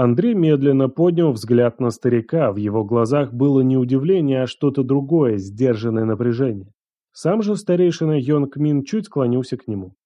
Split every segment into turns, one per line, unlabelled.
Андрей медленно поднял взгляд на старика, в его глазах было не удивление, а что-то другое, сдержанное напряжение. Сам же старейшина Йонг Мин чуть склонился к нему.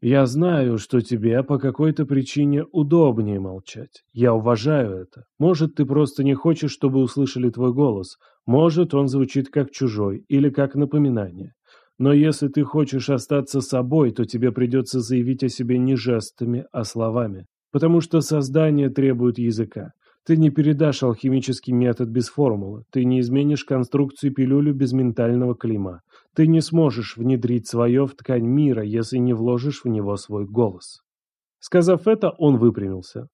«Я знаю, что тебе по какой-то причине удобнее молчать. Я уважаю это. Может, ты просто не хочешь, чтобы услышали твой голос. Может, он звучит как чужой или как напоминание. Но если ты хочешь остаться собой, то тебе придется заявить о себе не жестами, а словами. Потому что создание требует языка. Ты не передашь алхимический метод без формулы. Ты не изменишь конструкцию пилюлю без ментального клима. Ты не сможешь внедрить свое в ткань мира, если не вложишь в него свой голос. Сказав это, он выпрямился.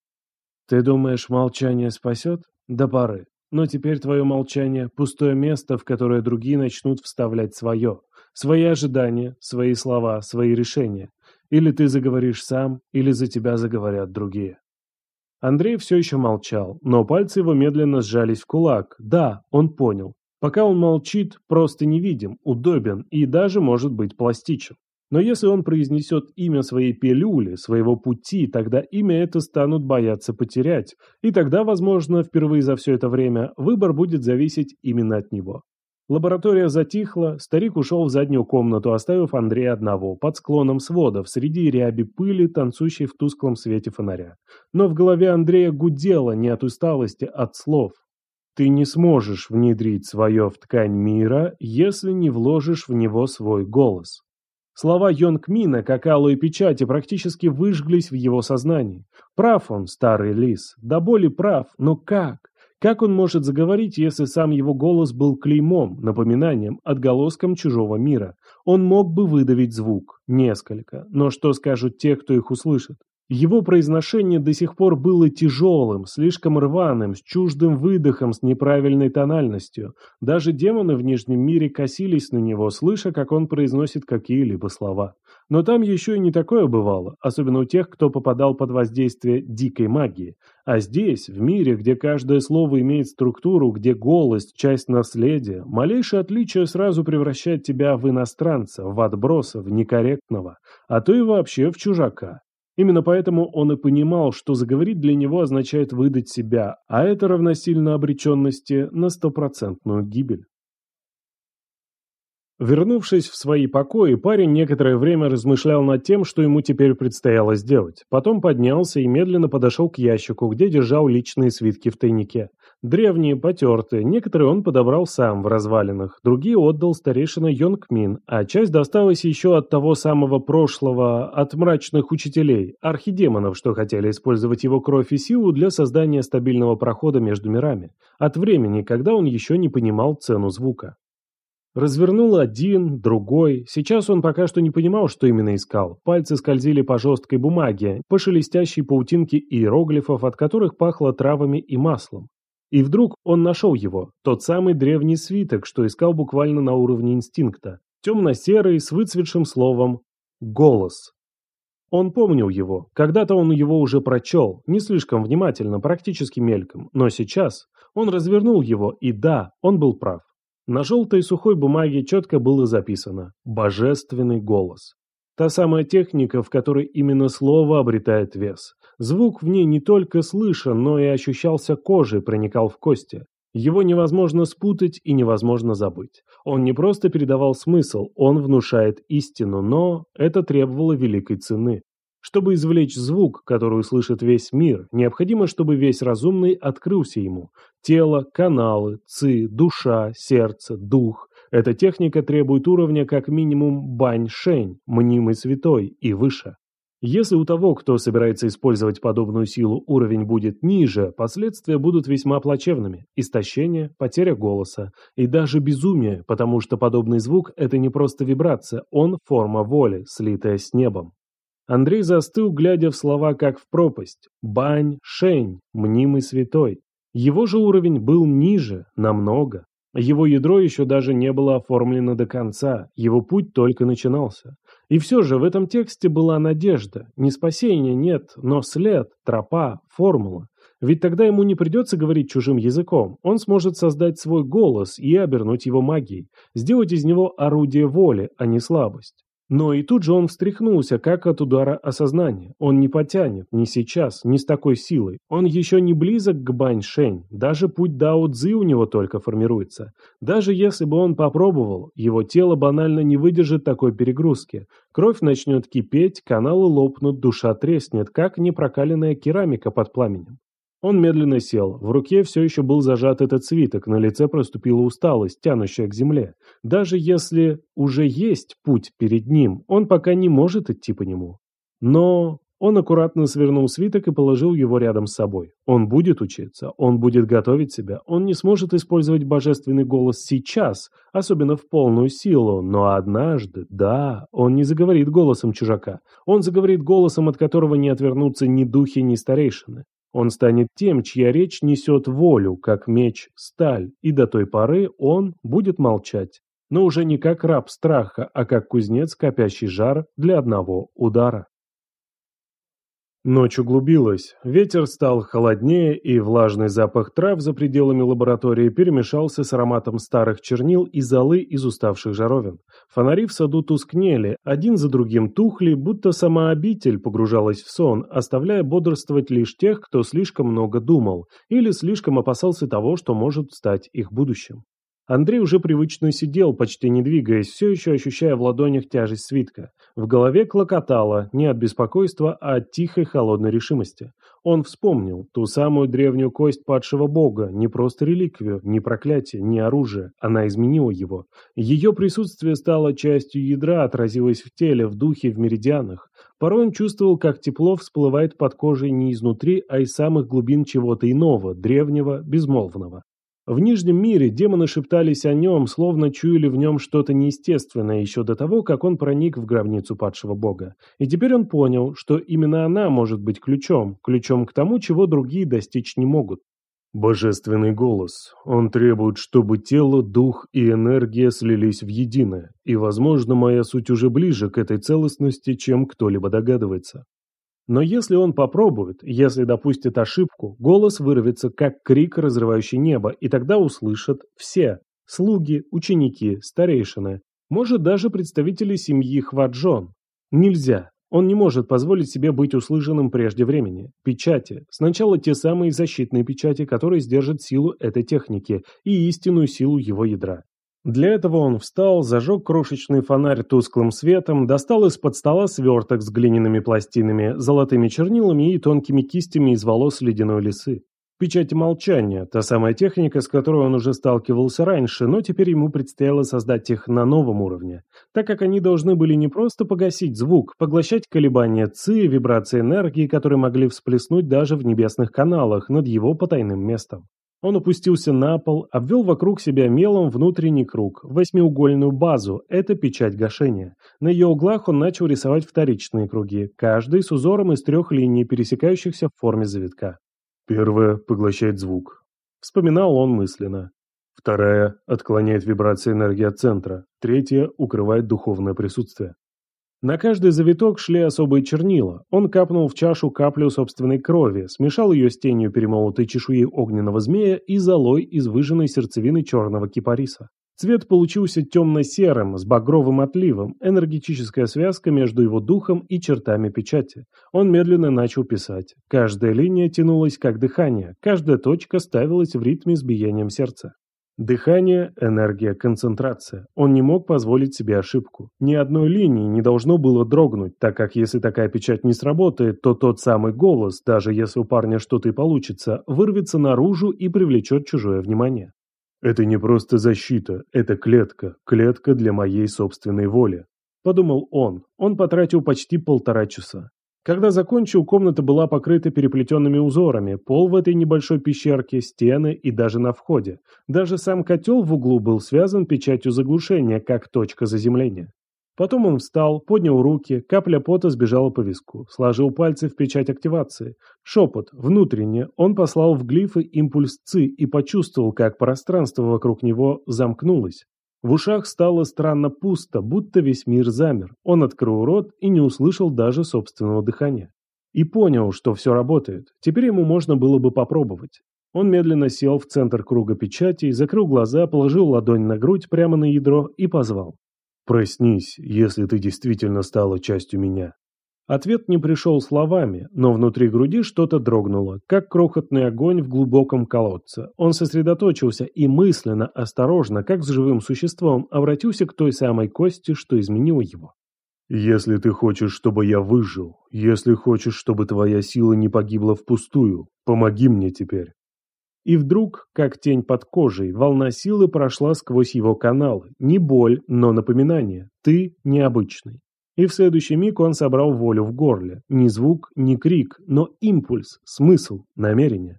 Ты думаешь, молчание спасет? До поры. Но теперь твое молчание – пустое место, в которое другие начнут вставлять свое. Свои ожидания, свои слова, свои решения. Или ты заговоришь сам, или за тебя заговорят другие. Андрей все еще молчал, но пальцы его медленно сжались в кулак. Да, он понял. Пока он молчит, просто невидим, удобен и даже может быть пластичен. Но если он произнесет имя своей пилюли, своего пути, тогда имя это станут бояться потерять, и тогда, возможно, впервые за все это время выбор будет зависеть именно от него. Лаборатория затихла, старик ушел в заднюю комнату, оставив Андрея одного, под склоном сводов, среди ряби пыли, танцующей в тусклом свете фонаря. Но в голове Андрея гудело не от усталости, а от слов. «Ты не сможешь внедрить свое в ткань мира, если не вложишь в него свой голос». Слова Йонг Мина, как алые печати, практически выжглись в его сознании. Прав он, старый лис, да боли прав, но как? Как он может заговорить, если сам его голос был клеймом, напоминанием, отголоском чужого мира? Он мог бы выдавить звук, несколько, но что скажут те, кто их услышит? Его произношение до сих пор было тяжелым, слишком рваным, с чуждым выдохом, с неправильной тональностью. Даже демоны в Нижнем мире косились на него, слыша, как он произносит какие-либо слова. Но там еще и не такое бывало, особенно у тех, кто попадал под воздействие дикой магии. А здесь, в мире, где каждое слово имеет структуру, где голос – часть наследия, малейшее отличие сразу превращает тебя в иностранца, в отброса, в некорректного, а то и вообще в чужака. Именно поэтому он и понимал, что заговорить для него означает выдать себя, а это равносильно обреченности на стопроцентную гибель. Вернувшись в свои покои, парень некоторое время размышлял над тем, что ему теперь предстояло сделать. Потом поднялся и медленно подошел к ящику, где держал личные свитки в тайнике. Древние, потертые, некоторые он подобрал сам в развалинах, другие отдал старейшина Йонг Мин, а часть досталась еще от того самого прошлого, от мрачных учителей, архидемонов, что хотели использовать его кровь и силу для создания стабильного прохода между мирами, от времени, когда он еще не понимал цену звука. Развернул один, другой. Сейчас он пока что не понимал, что именно искал. Пальцы скользили по жесткой бумаге, по шелестящей паутинке иероглифов, от которых пахло травами и маслом. И вдруг он нашел его, тот самый древний свиток, что искал буквально на уровне инстинкта. Темно-серый, с выцветшим словом «голос». Он помнил его. Когда-то он его уже прочел, не слишком внимательно, практически мельком. Но сейчас он развернул его, и да, он был прав. На желтой сухой бумаге четко было записано «Божественный голос». Та самая техника, в которой именно слово обретает вес. Звук в ней не только слышен, но и ощущался кожей, проникал в кости. Его невозможно спутать и невозможно забыть. Он не просто передавал смысл, он внушает истину, но это требовало великой цены. Чтобы извлечь звук, который услышит весь мир, необходимо, чтобы весь разумный открылся ему. Тело, каналы, ци, душа, сердце, дух. Эта техника требует уровня как минимум бань-шень, мнимый святой, и выше. Если у того, кто собирается использовать подобную силу, уровень будет ниже, последствия будут весьма плачевными. Истощение, потеря голоса и даже безумие, потому что подобный звук – это не просто вибрация, он – форма воли, слитая с небом. Андрей застыл, глядя в слова как в пропасть. Бань, Шень, мнимый святой. Его же уровень был ниже, намного. Его ядро еще даже не было оформлено до конца, его путь только начинался. И все же в этом тексте была надежда. Не спасения нет, но след, тропа, формула. Ведь тогда ему не придется говорить чужим языком. Он сможет создать свой голос и обернуть его магией. Сделать из него орудие воли, а не слабость. Но и тут же он встряхнулся, как от удара осознания. Он не потянет, не сейчас, не с такой силой. Он еще не близок к Бань-Шень, даже путь Дао-Цзи у него только формируется. Даже если бы он попробовал, его тело банально не выдержит такой перегрузки. Кровь начнет кипеть, каналы лопнут, душа треснет, как непрокаленная керамика под пламенем. Он медленно сел. В руке все еще был зажат этот свиток, на лице проступила усталость, тянущая к земле. Даже если уже есть путь перед ним, он пока не может идти по нему. Но он аккуратно свернул свиток и положил его рядом с собой. Он будет учиться, он будет готовить себя, он не сможет использовать божественный голос сейчас, особенно в полную силу, но однажды, да, он не заговорит голосом чужака. Он заговорит голосом, от которого не отвернутся ни духи, ни старейшины. Он станет тем, чья речь несет волю, как меч, сталь, и до той поры он будет молчать. Но уже не как раб страха, а как кузнец, копящий жар для одного удара. Ночь углубилась, ветер стал холоднее, и влажный запах трав за пределами лаборатории перемешался с ароматом старых чернил и золы из уставших жаровин. Фонари в саду тускнели, один за другим тухли, будто сама обитель погружалась в сон, оставляя бодрствовать лишь тех, кто слишком много думал или слишком опасался того, что может стать их будущим. Андрей уже привычно сидел, почти не двигаясь, все еще ощущая в ладонях тяжесть свитка. В голове клокотало, не от беспокойства, а от тихой холодной решимости. Он вспомнил ту самую древнюю кость падшего бога, не просто реликвию, не проклятие, не оружие. Она изменила его. Ее присутствие стало частью ядра, отразилось в теле, в духе, в меридианах. Порой он чувствовал, как тепло всплывает под кожей не изнутри, а из самых глубин чего-то иного, древнего, безмолвного. В Нижнем мире демоны шептались о нем, словно чуяли в нем что-то неестественное еще до того, как он проник в гробницу падшего бога. И теперь он понял, что именно она может быть ключом, ключом к тому, чего другие достичь не могут. Божественный голос. Он требует, чтобы тело, дух и энергия слились в единое, и, возможно, моя суть уже ближе к этой целостности, чем кто-либо догадывается. Но если он попробует, если допустит ошибку, голос вырвется, как крик, разрывающий небо, и тогда услышат все – слуги, ученики, старейшины, может даже представители семьи Хваджон. Нельзя. Он не может позволить себе быть услышанным прежде времени. Печати. Сначала те самые защитные печати, которые сдержат силу этой техники и истинную силу его ядра. Для этого он встал, зажег крошечный фонарь тусклым светом, достал из-под стола сверток с глиняными пластинами, золотыми чернилами и тонкими кистями из волос ледяной лисы. Печать молчания, та самая техника, с которой он уже сталкивался раньше, но теперь ему предстояло создать их на новом уровне, так как они должны были не просто погасить звук, поглощать колебания ЦИ, вибрации энергии, которые могли всплеснуть даже в небесных каналах над его потайным местом. Он опустился на пол, обвел вокруг себя мелом внутренний круг, восьмиугольную базу, это печать гашения. На ее углах он начал рисовать вторичные круги, каждый с узором из трех линий, пересекающихся в форме завитка. Первая поглощает звук. Вспоминал он мысленно. Вторая отклоняет вибрации энергии от центра. Третья укрывает духовное присутствие. На каждый завиток шли особые чернила. Он капнул в чашу каплю собственной крови, смешал ее с тенью перемолотой чешуи огненного змея и золой из выжженной сердцевины черного кипариса. Цвет получился темно-серым, с багровым отливом, энергетическая связка между его духом и чертами печати. Он медленно начал писать. Каждая линия тянулась как дыхание, каждая точка ставилась в ритме с биением сердца. Дыхание, энергия, концентрация. Он не мог позволить себе ошибку. Ни одной линии не должно было дрогнуть, так как если такая печать не сработает, то тот самый голос, даже если у парня что-то и получится, вырвется наружу и привлечет чужое внимание. «Это не просто защита, это клетка, клетка для моей собственной воли», – подумал он. Он потратил почти полтора часа. Когда закончил, комната была покрыта переплетенными узорами, пол в этой небольшой пещерке, стены и даже на входе. Даже сам котел в углу был связан печатью заглушения, как точка заземления. Потом он встал, поднял руки, капля пота сбежала по виску, сложил пальцы в печать активации. Шепот, внутренне, он послал в глифы импульс ЦИ и почувствовал, как пространство вокруг него замкнулось. В ушах стало странно пусто, будто весь мир замер. Он открыл рот и не услышал даже собственного дыхания. И понял, что все работает. Теперь ему можно было бы попробовать. Он медленно сел в центр круга печати, закрыл глаза, положил ладонь на грудь прямо на ядро и позвал. Проснись, если ты действительно стала частью меня. Ответ не пришел словами, но внутри груди что-то дрогнуло, как крохотный огонь в глубоком колодце. Он сосредоточился и мысленно, осторожно, как с живым существом, обратился к той самой кости, что изменила его. «Если ты хочешь, чтобы я выжил, если хочешь, чтобы твоя сила не погибла впустую, помоги мне теперь». И вдруг, как тень под кожей, волна силы прошла сквозь его каналы. Не боль, но напоминание. Ты необычный. И в следующий миг он собрал волю в горле. Ни звук, ни крик, но импульс, смысл, намерение.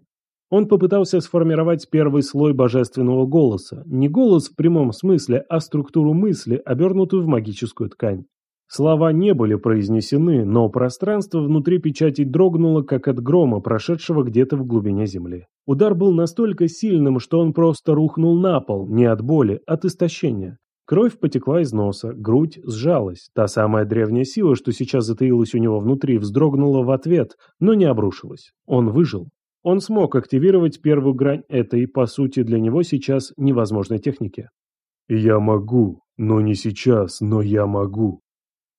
Он попытался сформировать первый слой божественного голоса. Не голос в прямом смысле, а структуру мысли, обернутую в магическую ткань. Слова не были произнесены, но пространство внутри печати дрогнуло, как от грома, прошедшего где-то в глубине земли. Удар был настолько сильным, что он просто рухнул на пол, не от боли, от истощения. Кровь потекла из носа, грудь сжалась. Та самая древняя сила, что сейчас затаилась у него внутри, вздрогнула в ответ, но не обрушилась. Он выжил. Он смог активировать первую грань этой, по сути, для него сейчас невозможной техники. «Я могу, но не сейчас, но я могу»,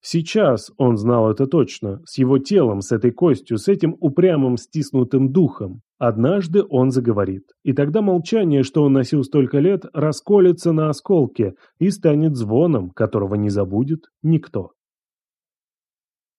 Сейчас он знал это точно, с его телом, с этой костью, с этим упрямым стиснутым духом. Однажды он заговорит, и тогда молчание, что он носил столько лет, расколется на осколки и станет звоном, которого не забудет никто.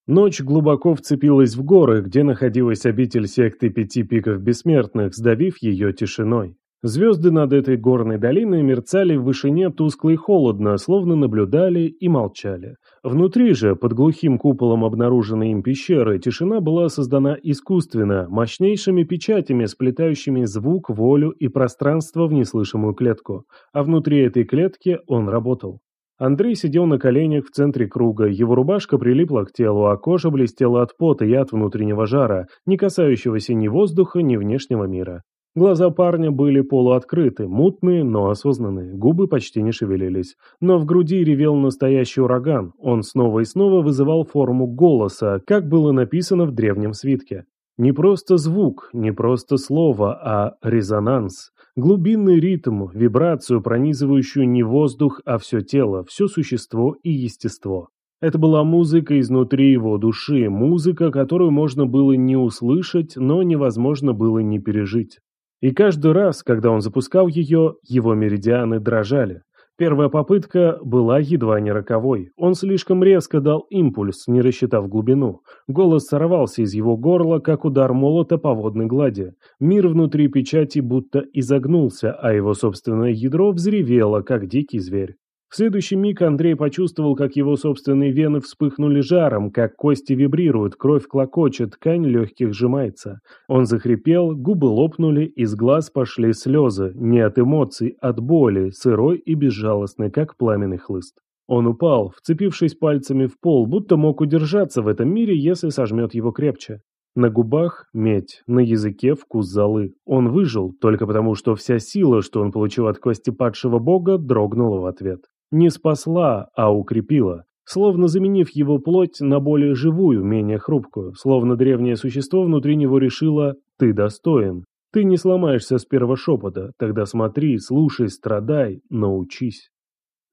Ночь глубоко вцепилась в горы, где находилась обитель секты Пяти Пиков Бессмертных, сдавив ее тишиной. Звезды над этой горной долиной мерцали в вышине тускло и холодно, словно наблюдали и молчали. Внутри же, под глухим куполом обнаруженной им пещеры, тишина была создана искусственно, мощнейшими печатями, сплетающими звук, волю и пространство в неслышимую клетку. А внутри этой клетки он работал. Андрей сидел на коленях в центре круга, его рубашка прилипла к телу, а кожа блестела от пота и от внутреннего жара, не касающегося ни воздуха, ни внешнего мира. Глаза парня были полуоткрыты, мутные, но осознанные, губы почти не шевелились. Но в груди ревел настоящий ураган, он снова и снова вызывал форму голоса, как было написано в древнем свитке. Не просто звук, не просто слово, а резонанс. Глубинный ритм, вибрацию, пронизывающую не воздух, а все тело, все существо и естество. Это была музыка изнутри его души, музыка, которую можно было не услышать, но невозможно было не пережить. И каждый раз, когда он запускал ее, его меридианы дрожали. Первая попытка была едва не роковой. Он слишком резко дал импульс, не рассчитав глубину. Голос сорвался из его горла, как удар молота по водной глади. Мир внутри печати будто изогнулся, а его собственное ядро взревело, как дикий зверь. В следующий миг Андрей почувствовал, как его собственные вены вспыхнули жаром, как кости вибрируют, кровь клокочет, ткань легких сжимается. Он захрипел, губы лопнули, из глаз пошли слезы, не от эмоций, от боли, сырой и безжалостной, как пламенный хлыст. Он упал, вцепившись пальцами в пол, будто мог удержаться в этом мире, если сожмет его крепче. На губах медь, на языке вкус золы. Он выжил, только потому что вся сила, что он получил от кости падшего бога, дрогнула в ответ. Не спасла, а укрепила, словно заменив его плоть на более живую, менее хрупкую, словно древнее существо внутри него решило «ты достоин». Ты не сломаешься с первого шепота, тогда смотри, слушай, страдай, научись.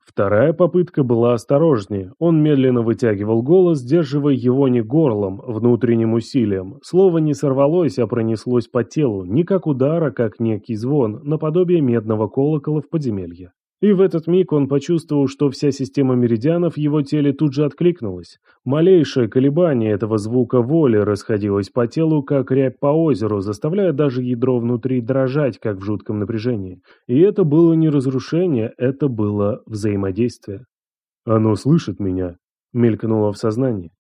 Вторая попытка была осторожнее. Он медленно вытягивал голос, сдерживая его не горлом, внутренним усилием. Слово не сорвалось, а пронеслось по телу, не как удар, а как некий звон, наподобие медного колокола в подземелье. И в этот миг он почувствовал, что вся система меридианов в его теле тут же откликнулась. Малейшее колебание этого звука воли расходилось по телу, как рябь по озеру, заставляя даже ядро внутри дрожать, как в жутком напряжении. И это было не разрушение, это было взаимодействие. «Оно слышит меня», — мелькнуло в сознании.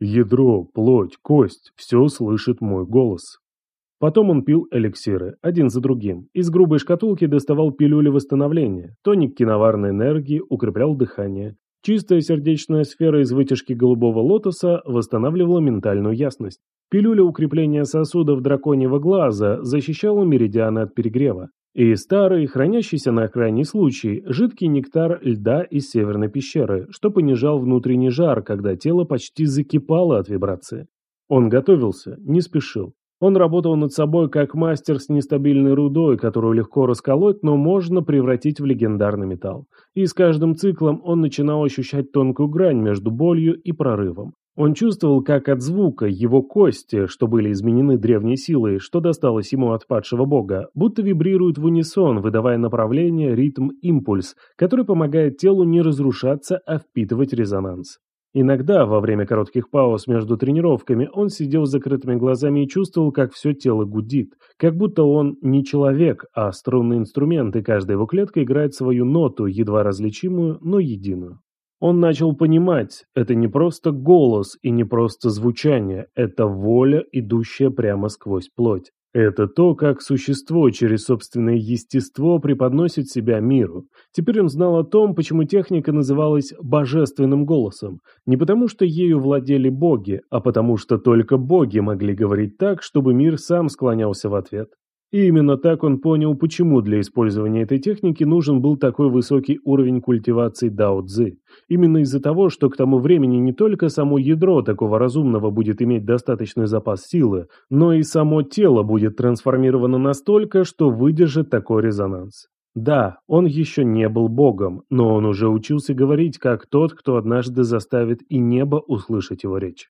«Ядро, плоть, кость — все слышит мой голос». Потом он пил эликсиры, один за другим. Из грубой шкатулки доставал пилюли восстановления. Тоник киноварной энергии укреплял дыхание. Чистая сердечная сфера из вытяжки голубого лотоса восстанавливала ментальную ясность. Пилюля укрепления сосудов драконьего глаза защищала меридианы от перегрева. И старый, хранящийся на крайний случай, жидкий нектар льда из северной пещеры, что понижал внутренний жар, когда тело почти закипало от вибрации. Он готовился, не спешил. Он работал над собой как мастер с нестабильной рудой, которую легко расколоть, но можно превратить в легендарный металл. И с каждым циклом он начинал ощущать тонкую грань между болью и прорывом. Он чувствовал, как от звука его кости, что были изменены древней силой, что досталось ему от падшего бога, будто вибрируют в унисон, выдавая направление, ритм, импульс, который помогает телу не разрушаться, а впитывать резонанс. Иногда, во время коротких пауз между тренировками, он сидел с закрытыми глазами и чувствовал, как все тело гудит, как будто он не человек, а струнный инструмент, и каждая его клетка играет свою ноту, едва различимую, но единую. Он начал понимать, это не просто голос и не просто звучание, это воля, идущая прямо сквозь плоть. Это то, как существо через собственное естество преподносит себя миру. Теперь он знал о том, почему техника называлась «божественным голосом». Не потому, что ею владели боги, а потому, что только боги могли говорить так, чтобы мир сам склонялся в ответ. И именно так он понял, почему для использования этой техники нужен был такой высокий уровень культивации Дао Цзы. Именно из-за того, что к тому времени не только само ядро такого разумного будет иметь достаточный запас силы, но и само тело будет трансформировано настолько, что выдержит такой резонанс. Да, он еще не был богом, но он уже учился говорить как тот, кто однажды заставит и небо услышать его речь.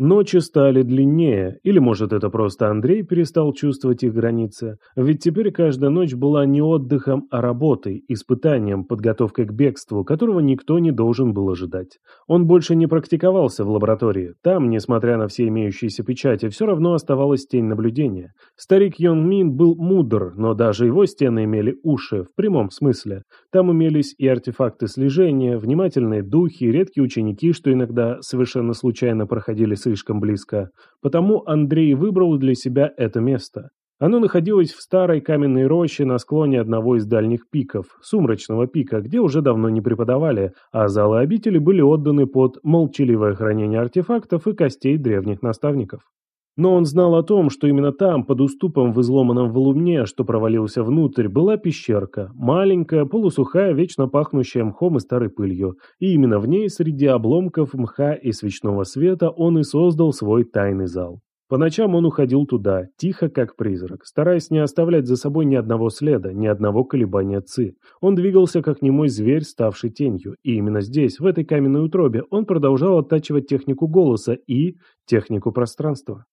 Ночи стали длиннее, или, может, это просто Андрей перестал чувствовать их границы, ведь теперь каждая ночь была не отдыхом, а работой, испытанием, подготовкой к бегству, которого никто не должен был ожидать. Он больше не практиковался в лаборатории. Там, несмотря на все имеющиеся печати, все равно оставалась тень наблюдения. Старик Йон Мин был мудр, но даже его стены имели уши, в прямом смысле. Там имелись и артефакты слежения, внимательные духи, редкие ученики, что иногда совершенно случайно проходили с слишком близко, потому Андрей выбрал для себя это место. Оно находилось в старой каменной роще на склоне одного из дальних пиков, сумрачного пика, где уже давно не преподавали, а залы обители были отданы под молчаливое хранение артефактов и костей древних наставников. Но он знал о том, что именно там, под уступом в изломанном валуне, что провалился внутрь, была пещерка, маленькая, полусухая, вечно пахнущая мхом и старой пылью. И именно в ней, среди обломков мха и свечного света, он и создал свой тайный зал. По ночам он уходил туда, тихо как призрак, стараясь не оставлять за собой ни одного следа, ни одного колебания ци. Он двигался как немой зверь, ставший тенью, и именно здесь, в этой каменной утробе, он продолжал оттачивать технику голоса и технику пространства.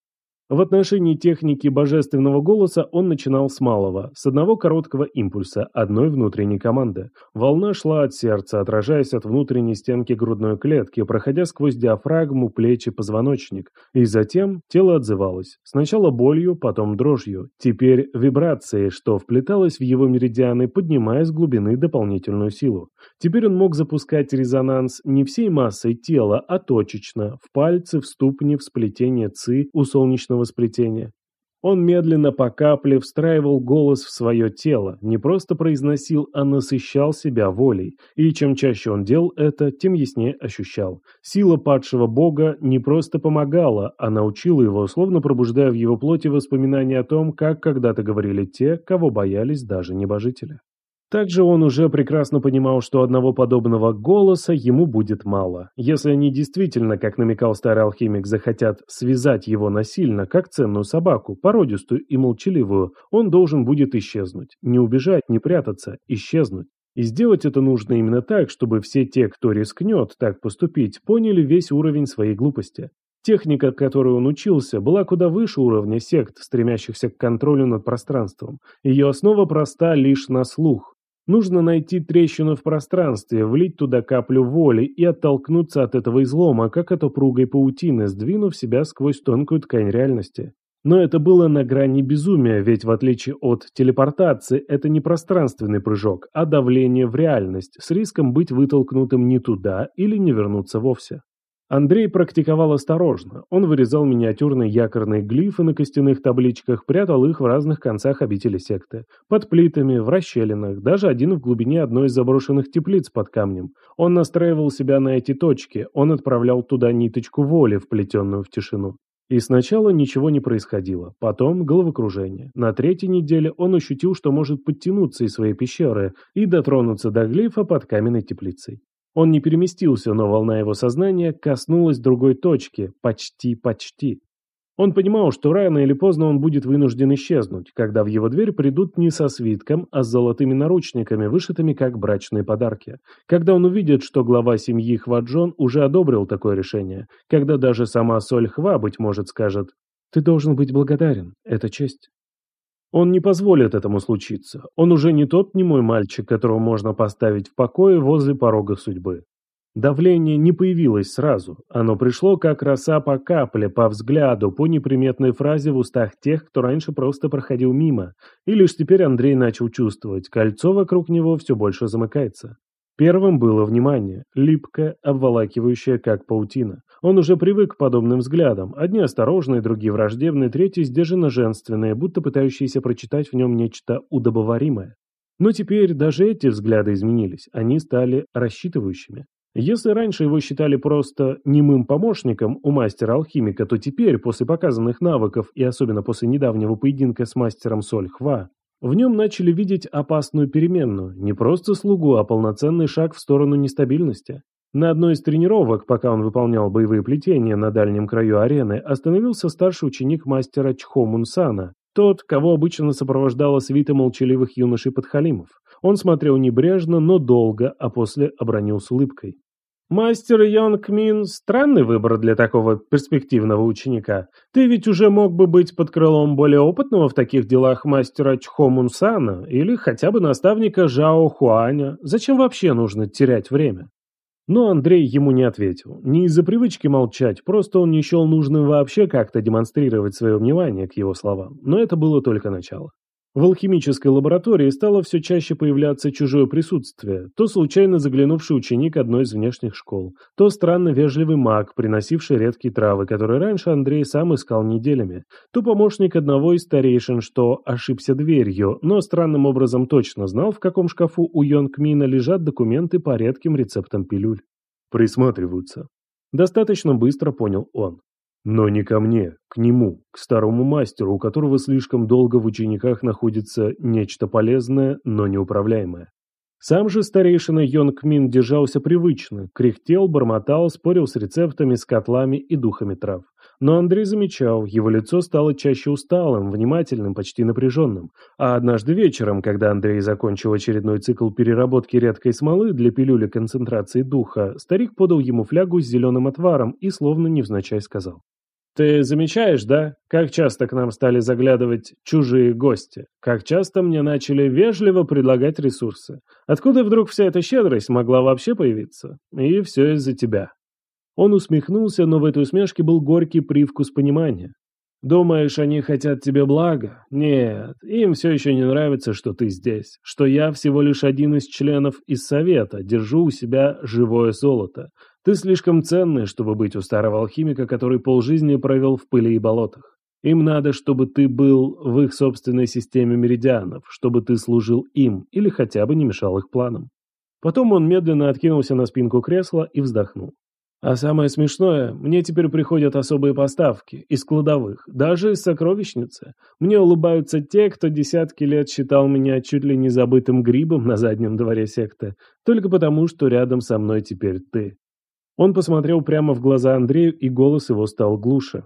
В отношении техники божественного голоса он начинал с малого, с одного короткого импульса, одной внутренней команды. Волна шла от сердца, отражаясь от внутренней стенки грудной клетки, проходя сквозь диафрагму, плечи, позвоночник. И затем тело отзывалось. Сначала болью, потом дрожью. Теперь вибрацией, что вплеталось в его меридианы, поднимая с глубины дополнительную силу. Теперь он мог запускать резонанс не всей массой тела, а точечно, в пальцы, в ступни, в сплетение ци, у солнечного солнечного сплетения. Он медленно по капле встраивал голос в свое тело, не просто произносил, а насыщал себя волей. И чем чаще он делал это, тем яснее ощущал. Сила падшего бога не просто помогала, а научила его, словно пробуждая в его плоти воспоминания о том, как когда-то говорили те, кого боялись даже небожители. Также он уже прекрасно понимал, что одного подобного голоса ему будет мало. Если они действительно, как намекал старый алхимик, захотят связать его насильно, как ценную собаку, породистую и молчаливую, он должен будет исчезнуть. Не убежать, не прятаться, исчезнуть. И сделать это нужно именно так, чтобы все те, кто рискнет так поступить, поняли весь уровень своей глупости. Техника, которой он учился, была куда выше уровня сект, стремящихся к контролю над пространством. Ее основа проста лишь на слух. Нужно найти трещину в пространстве, влить туда каплю воли и оттолкнуться от этого излома, как от упругой паутины, сдвинув себя сквозь тонкую ткань реальности. Но это было на грани безумия, ведь в отличие от телепортации, это не пространственный прыжок, а давление в реальность, с риском быть вытолкнутым не туда или не вернуться вовсе. Андрей практиковал осторожно. Он вырезал миниатюрные якорные глифы на костяных табличках, прятал их в разных концах обители секты. Под плитами, в расщелинах, даже один в глубине одной из заброшенных теплиц под камнем. Он настраивал себя на эти точки, он отправлял туда ниточку воли, вплетенную в тишину. И сначала ничего не происходило, потом головокружение. На третьей неделе он ощутил, что может подтянуться из своей пещеры и дотронуться до глифа под каменной теплицей. Он не переместился, но волна его сознания коснулась другой точки, почти-почти. Он понимал, что рано или поздно он будет вынужден исчезнуть, когда в его дверь придут не со свитком, а с золотыми наручниками, вышитыми как брачные подарки. Когда он увидит, что глава семьи Хваджон уже одобрил такое решение. Когда даже сама Соль Хва, быть может, скажет «Ты должен быть благодарен, это честь». Он не позволит этому случиться. Он уже не тот немой мальчик, которого можно поставить в покое возле порога судьбы. Давление не появилось сразу, оно пришло как роса по капле, по взгляду, по неприметной фразе в устах тех, кто раньше просто проходил мимо, и лишь теперь Андрей начал чувствовать, кольцо вокруг него все больше замыкается. Первым было внимание, липкое, обволакивающее, как паутина. Он уже привык к подобным взглядам, одни осторожные, другие враждебные, третьи сдержанно женственные, будто пытающиеся прочитать в нем нечто удобоваримое. Но теперь даже эти взгляды изменились, они стали рассчитывающими. Если раньше его считали просто немым помощником у мастера-алхимика, то теперь, после показанных навыков и особенно после недавнего поединка с мастером Сольхва, в нем начали видеть опасную переменную, не просто слугу, а полноценный шаг в сторону нестабильности. На одной из тренировок, пока он выполнял боевые плетения на дальнем краю арены, остановился старший ученик мастера Чхо Мунсана, тот, кого обычно сопровождала свита молчаливых юношей-подхалимов. Он смотрел небрежно, но долго, а после обронил с улыбкой. «Мастер Йонг Мин – странный выбор для такого перспективного ученика. Ты ведь уже мог бы быть под крылом более опытного в таких делах мастера Чхо Мунсана или хотя бы наставника Жао Хуаня. Зачем вообще нужно терять время?» Но Андрей ему не ответил. Не из-за привычки молчать, просто он не счел нужным вообще как-то демонстрировать свое внимание к его словам. Но это было только начало. В алхимической лаборатории стало все чаще появляться чужое присутствие, то случайно заглянувший ученик одной из внешних школ, то странно вежливый маг, приносивший редкие травы, которые раньше Андрей сам искал неделями, то помощник одного из старейшин, что ошибся дверью, но странным образом точно знал, в каком шкафу у Йонг Мина лежат документы по редким рецептам пилюль. Присматриваются. Достаточно быстро понял он. Но не ко мне, к нему, к старому мастеру, у которого слишком долго в учениках находится нечто полезное, но неуправляемое. Сам же старейшина Йонг Мин держался привычно, кряхтел, бормотал, спорил с рецептами, с котлами и духами трав. Но Андрей замечал, его лицо стало чаще усталым, внимательным, почти напряженным. А однажды вечером, когда Андрей закончил очередной цикл переработки редкой смолы для пилюли концентрации духа, старик подал ему флягу с зеленым отваром и словно невзначай сказал. Ты замечаешь, да, как часто к нам стали заглядывать чужие гости? Как часто мне начали вежливо предлагать ресурсы? Откуда вдруг вся эта щедрость могла вообще появиться? И все из-за тебя. Он усмехнулся, но в этой усмешке был горький привкус понимания. Думаешь, они хотят тебе блага? Нет, им все еще не нравится, что ты здесь, что я всего лишь один из членов из совета, держу у себя живое золото. Ты слишком ценный, чтобы быть у старого алхимика, который полжизни провел в пыли и болотах. Им надо, чтобы ты был в их собственной системе меридианов, чтобы ты служил им или хотя бы не мешал их планам. Потом он медленно откинулся на спинку кресла и вздохнул. А самое смешное, мне теперь приходят особые поставки из кладовых, даже из сокровищницы. Мне улыбаются те, кто десятки лет считал меня чуть ли не забытым грибом на заднем дворе секты, только потому, что рядом со мной теперь ты. Он посмотрел прямо в глаза Андрею, и голос его стал глуше.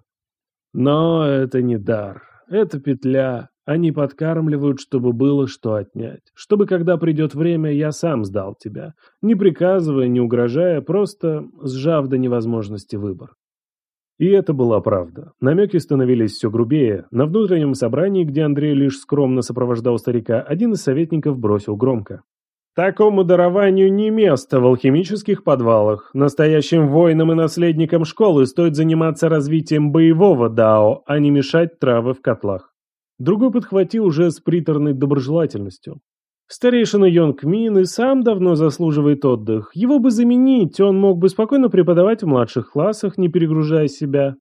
Но это не дар, это петля, они подкармливают, чтобы было что отнять. Чтобы, когда придет время, я сам сдал тебя. Не приказывая, не угрожая, просто сжав до невозможности выбор. И это была правда. Намеки становились все грубее. На внутреннем собрании, где Андрей лишь скромно сопровождал старика, один из советников бросил громко. Такому дарованию не место в алхимических подвалах. Настоящим воинам и наследникам школы стоит заниматься развитием боевого дао, а не мешать травы в котлах. Другой подхватил уже с приторной доброжелательностью. Старейшина Йонг Мин и сам давно заслуживает отдых. Его бы заменить, он мог бы спокойно преподавать в младших классах, не перегружая себя.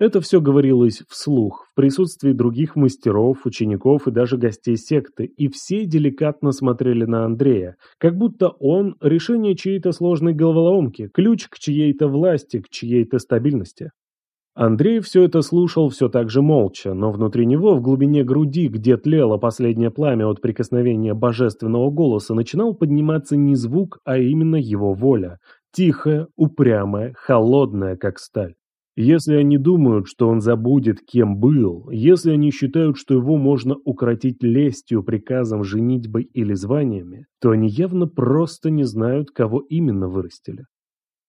Это все говорилось вслух, в присутствии других мастеров, учеников и даже гостей секты, и все деликатно смотрели на Андрея, как будто он – решение чьей-то сложной головоломки, ключ к чьей-то власти, к чьей-то стабильности. Андрей все это слушал все так же молча, но внутри него, в глубине груди, где тлело последнее пламя от прикосновения божественного голоса, начинал подниматься не звук, а именно его воля. Тихая, упрямая, холодная, как сталь. Если они думают, что он забудет, кем был, если они считают, что его можно укротить лестью, приказом, женитьбой или званиями, то они явно просто не знают, кого именно вырастили.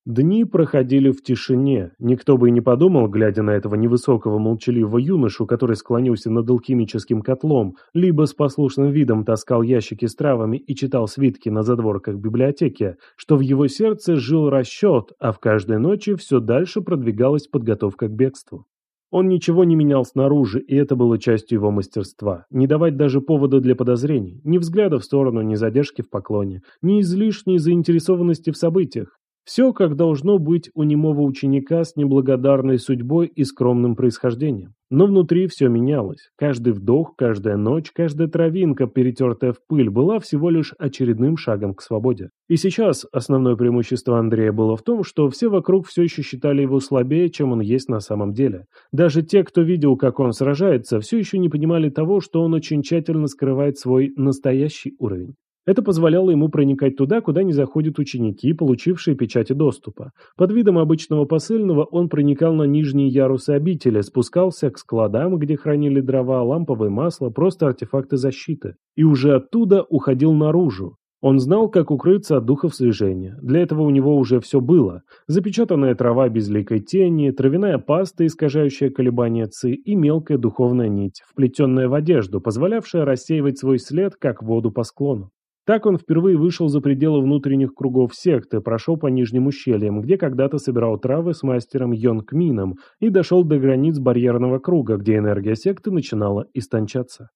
Дни проходили в тишине. Никто бы и не подумал, глядя на этого невысокого молчаливого юношу, который склонился над алхимическим котлом, либо с послушным видом таскал ящики с травами и читал свитки на задворках библиотеки, что в его сердце жил расчет, а в каждой ночи все дальше продвигалась подготовка к бегству. Он ничего не менял снаружи, и это было частью его мастерства. Не давать даже повода для подозрений, ни взгляда в сторону, ни задержки в поклоне, ни излишней заинтересованности в событиях. Все, как должно быть у немого ученика с неблагодарной судьбой и скромным происхождением. Но внутри все менялось. Каждый вдох, каждая ночь, каждая травинка, перетертая в пыль, была всего лишь очередным шагом к свободе. И сейчас основное преимущество Андрея было в том, что все вокруг все еще считали его слабее, чем он есть на самом деле. Даже те, кто видел, как он сражается, все еще не понимали того, что он очень тщательно скрывает свой настоящий уровень. Это позволяло ему проникать туда, куда не заходят ученики, получившие печати доступа. Под видом обычного посыльного он проникал на нижние ярусы обители, спускался к складам, где хранили дрова, ламповое масло, просто артефакты защиты. И уже оттуда уходил наружу. Он знал, как укрыться от духов слежения. Для этого у него уже все было. Запечатанная трава безликой тени, травяная паста, искажающая колебания ци, и мелкая духовная нить, вплетенная в одежду, позволявшая рассеивать свой след, как воду по склону. Так он впервые вышел за пределы внутренних кругов секты, прошел по нижним ущельям, где когда-то собирал травы с мастером Йонг Мином и дошел до границ барьерного круга, где энергия секты начинала истончаться.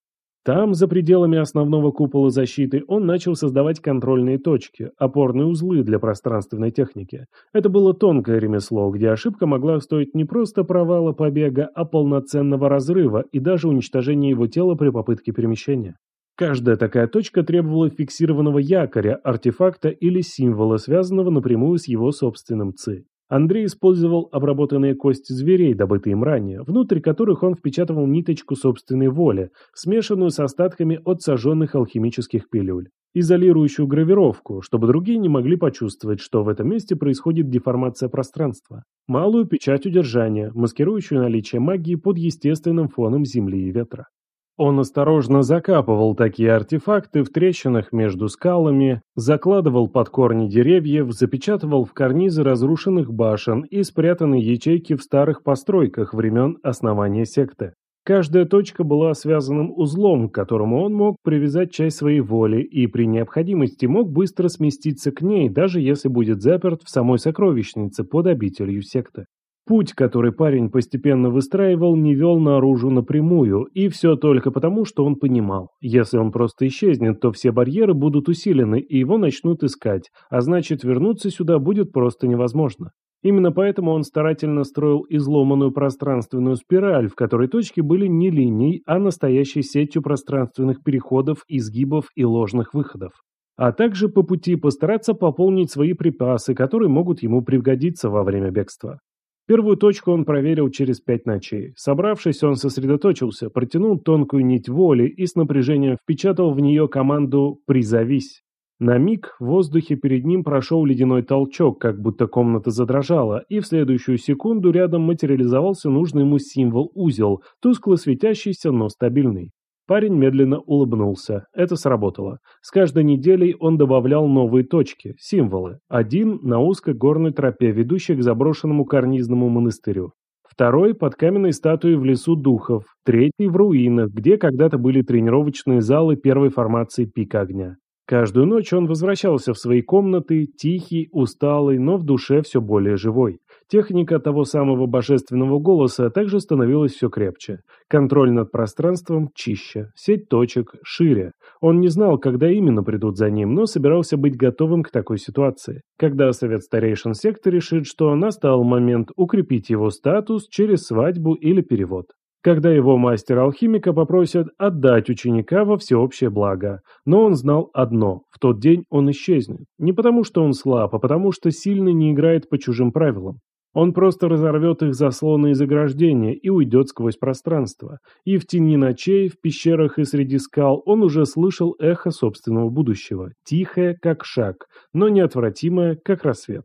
Там, за пределами основного купола защиты, он начал создавать контрольные точки, опорные узлы для пространственной техники. Это было тонкое ремесло, где ошибка могла стоить не просто провала побега, а полноценного разрыва и даже уничтожения его тела при попытке перемещения. Каждая такая точка требовала фиксированного якоря, артефакта или символа, связанного напрямую с его собственным ЦИ. Андрей использовал обработанные кости зверей, добытые им ранее, внутрь которых он впечатывал ниточку собственной воли, смешанную с остатками от сожженных алхимических пилюль. Изолирующую гравировку, чтобы другие не могли почувствовать, что в этом месте происходит деформация пространства. Малую печать удержания, маскирующую наличие магии под естественным фоном земли и ветра. Он осторожно закапывал такие артефакты в трещинах между скалами, закладывал под корни деревьев, запечатывал в карнизы разрушенных башен и спрятанные ячейки в старых постройках времен основания секты. Каждая точка была связанным узлом, к которому он мог привязать часть своей воли и при необходимости мог быстро сместиться к ней, даже если будет заперт в самой сокровищнице под обителью секты. Путь, который парень постепенно выстраивал, не вел наружу напрямую, и все только потому, что он понимал, если он просто исчезнет, то все барьеры будут усилены, и его начнут искать, а значит вернуться сюда будет просто невозможно. Именно поэтому он старательно строил изломанную пространственную спираль, в которой точки были не линией, а настоящей сетью пространственных переходов, изгибов и ложных выходов а также по пути постараться пополнить свои припасы, которые могут ему пригодиться во время бегства. Первую точку он проверил через пять ночей. Собравшись, он сосредоточился, протянул тонкую нить воли и с напряжением впечатал в нее команду «Призовись». На миг в воздухе перед ним прошел ледяной толчок, как будто комната задрожала, и в следующую секунду рядом материализовался нужный ему символ-узел, тускло светящийся, но стабильный. Парень медленно улыбнулся. Это сработало. С каждой неделей он добавлял новые точки, символы. Один на узкой горной тропе, ведущей к заброшенному карнизному монастырю. Второй под каменной статуей в лесу духов. Третий в руинах, где когда-то были тренировочные залы первой формации пика огня. Каждую ночь он возвращался в свои комнаты, тихий, усталый, но в душе все более живой. Техника того самого божественного голоса также становилась все крепче. Контроль над пространством чище, сеть точек шире. Он не знал, когда именно придут за ним, но собирался быть готовым к такой ситуации. Когда совет старейшин секты решит, что настал момент укрепить его статус через свадьбу или перевод когда его мастер-алхимика попросят отдать ученика во всеобщее благо. Но он знал одно – в тот день он исчезнет. Не потому, что он слаб, а потому, что сильный не играет по чужим правилам. Он просто разорвет их заслоны и заграждения и уйдет сквозь пространство. И в тени ночей, в пещерах и среди скал он уже слышал эхо собственного будущего. Тихое, как шаг, но неотвратимое, как рассвет.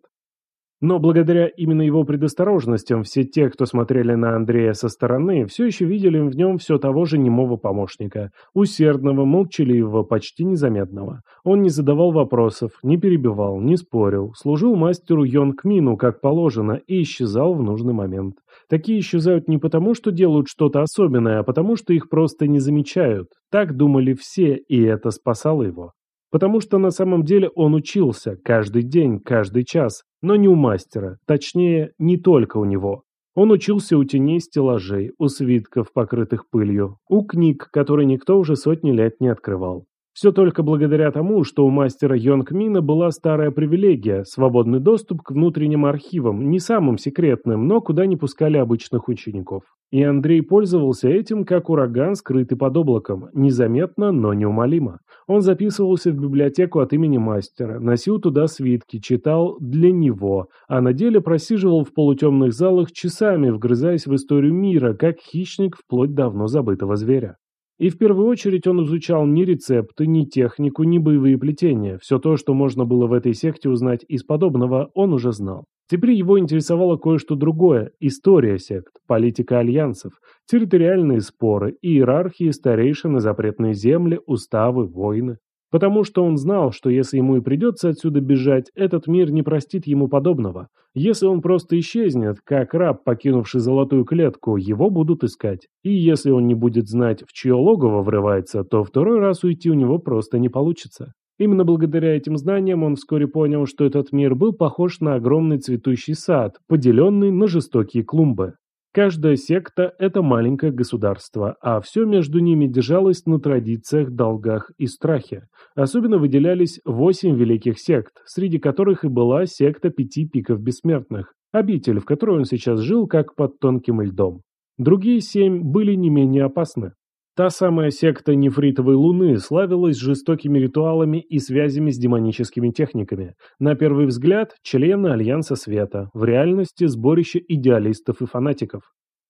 Но благодаря именно его предосторожностям все те, кто смотрели на Андрея со стороны, все еще видели в нем все того же немого помощника, усердного, молчаливого, почти незаметного. Он не задавал вопросов, не перебивал, не спорил, служил мастеру Йонг Мину как положено и исчезал в нужный момент. Такие исчезают не потому, что делают что-то особенное, а потому, что их просто не замечают. Так думали все, и это спасало его. Потому что на самом деле он учился каждый день, каждый час, но не у мастера, точнее, не только у него. Он учился у теней стеллажей, у свитков, покрытых пылью, у книг, которые никто уже сотни лет не открывал. Все только благодаря тому, что у мастера Йонг Мина была старая привилегия – свободный доступ к внутренним архивам, не самым секретным, но куда не пускали обычных учеников. И Андрей пользовался этим, как ураган, скрытый под облаком, незаметно, но неумолимо. Он записывался в библиотеку от имени мастера, носил туда свитки, читал для него, а на деле просиживал в полутемных залах часами, вгрызаясь в историю мира, как хищник вплоть давно забытого зверя. И в первую очередь он изучал ни рецепты, ни технику, ни боевые плетения. Все то, что можно было в этой секте узнать из подобного, он уже знал. Теперь его интересовало кое-что другое – история сект, политика альянсов, территориальные споры, иерархии, старейшины, запретные земли, уставы, войны. Потому что он знал, что если ему и придется отсюда бежать, этот мир не простит ему подобного. Если он просто исчезнет, как раб, покинувший золотую клетку, его будут искать. И если он не будет знать, в чье логово врывается, то второй раз уйти у него просто не получится. Именно благодаря этим знаниям он вскоре понял, что этот мир был похож на огромный цветущий сад, поделенный на жестокие клумбы. Каждая секта – это маленькое государство, а все между ними держалось на традициях, долгах и страхе. Особенно выделялись восемь великих сект, среди которых и была секта пяти пиков бессмертных, обитель, в которой он сейчас жил как под тонким льдом. Другие семь были не менее опасны. Та самая секта нефритовой луны славилась жестокими ритуалами и связями с демоническими техниками. На первый взгляд, члены Альянса Света, в реальности сборище идеалистов и фанатиков.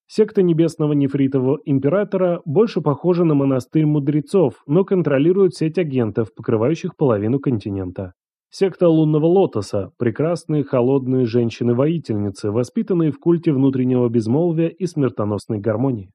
Секта Небесного Нефритового Императора больше похожа на монастырь мудрецов, но контролирует сеть агентов, покрывающих половину континента. Секта Лунного Лотоса – прекрасные холодные женщины-воительницы, воспитанные в культе внутреннего безмолвия и смертоносной гармонии.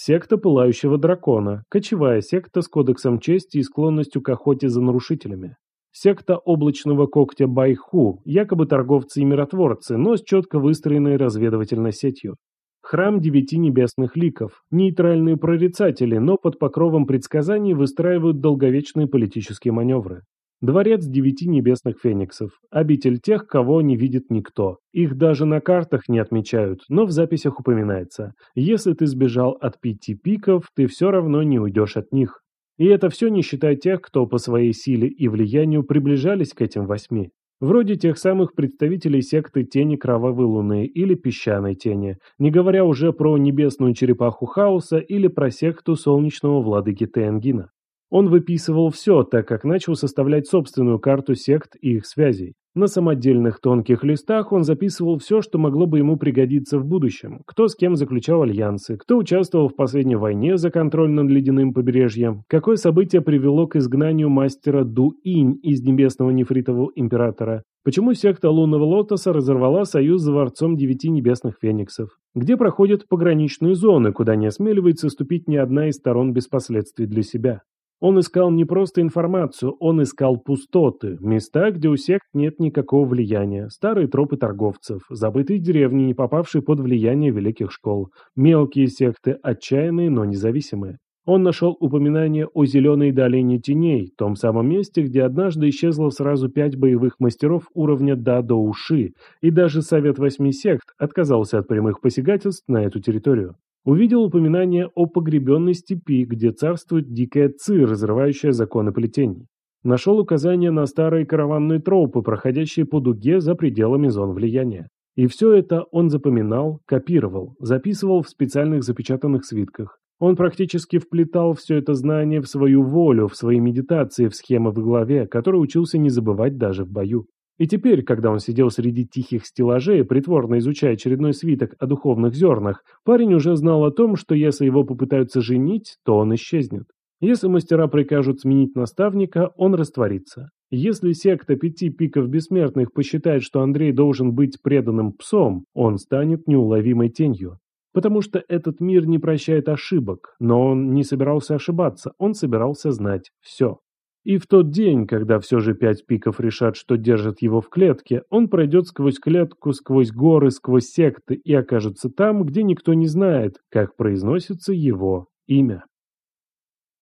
Секта Пылающего Дракона – кочевая секта с кодексом чести и склонностью к охоте за нарушителями. Секта Облачного Когтя Байху – якобы торговцы и миротворцы, но с четко выстроенной разведывательной сетью. Храм Девяти Небесных Ликов – нейтральные прорицатели, но под покровом предсказаний выстраивают долговечные политические маневры. Дворец девяти небесных фениксов. Обитель тех, кого не видит никто. Их даже на картах не отмечают, но в записях упоминается. Если ты сбежал от пяти пиков, ты все равно не уйдешь от них. И это все не считая тех, кто по своей силе и влиянию приближались к этим восьми. Вроде тех самых представителей секты Тени Кровавой Луны или Песчаной Тени, не говоря уже про Небесную Черепаху Хаоса или про секту Солнечного Владыки Тенгина. Он выписывал все, так как начал составлять собственную карту сект и их связей. На самодельных тонких листах он записывал все, что могло бы ему пригодиться в будущем. Кто с кем заключал альянсы, кто участвовал в последней войне за контроль над ледяным побережьем, какое событие привело к изгнанию мастера Ду-Инь из небесного нефритового императора, почему секта лунного лотоса разорвала союз с дворцом девяти небесных фениксов, где проходят пограничные зоны, куда не осмеливается ступить ни одна из сторон без последствий для себя. Он искал не просто информацию, он искал пустоты, места, где у сект нет никакого влияния, старые тропы торговцев, забытые деревни, не попавшие под влияние великих школ, мелкие секты, отчаянные, но независимые. Он нашел упоминание о зеленой долине теней, том самом месте, где однажды исчезло сразу пять боевых мастеров уровня Да до Уши, и даже Совет Восьми Сект отказался от прямых посягательств на эту территорию. Увидел упоминание о погребенной степи, где царствует дикая ци, разрывающая законы плетений. Нашел указания на старые караванные тропы, проходящие по дуге за пределами зон влияния. И все это он запоминал, копировал, записывал в специальных запечатанных свитках. Он практически вплетал все это знание в свою волю, в свои медитации, в схемы в голове, которые учился не забывать даже в бою. И теперь, когда он сидел среди тихих стеллажей, притворно изучая очередной свиток о духовных зернах, парень уже знал о том, что если его попытаются женить, то он исчезнет. Если мастера прикажут сменить наставника, он растворится. Если секта пяти пиков бессмертных посчитает, что Андрей должен быть преданным псом, он станет неуловимой тенью. Потому что этот мир не прощает ошибок, но он не собирался ошибаться, он собирался знать все. И в тот день, когда все же пять пиков решат, что держат его в клетке, он пройдет сквозь клетку, сквозь горы, сквозь секты и окажется там, где никто не знает, как произносится его имя.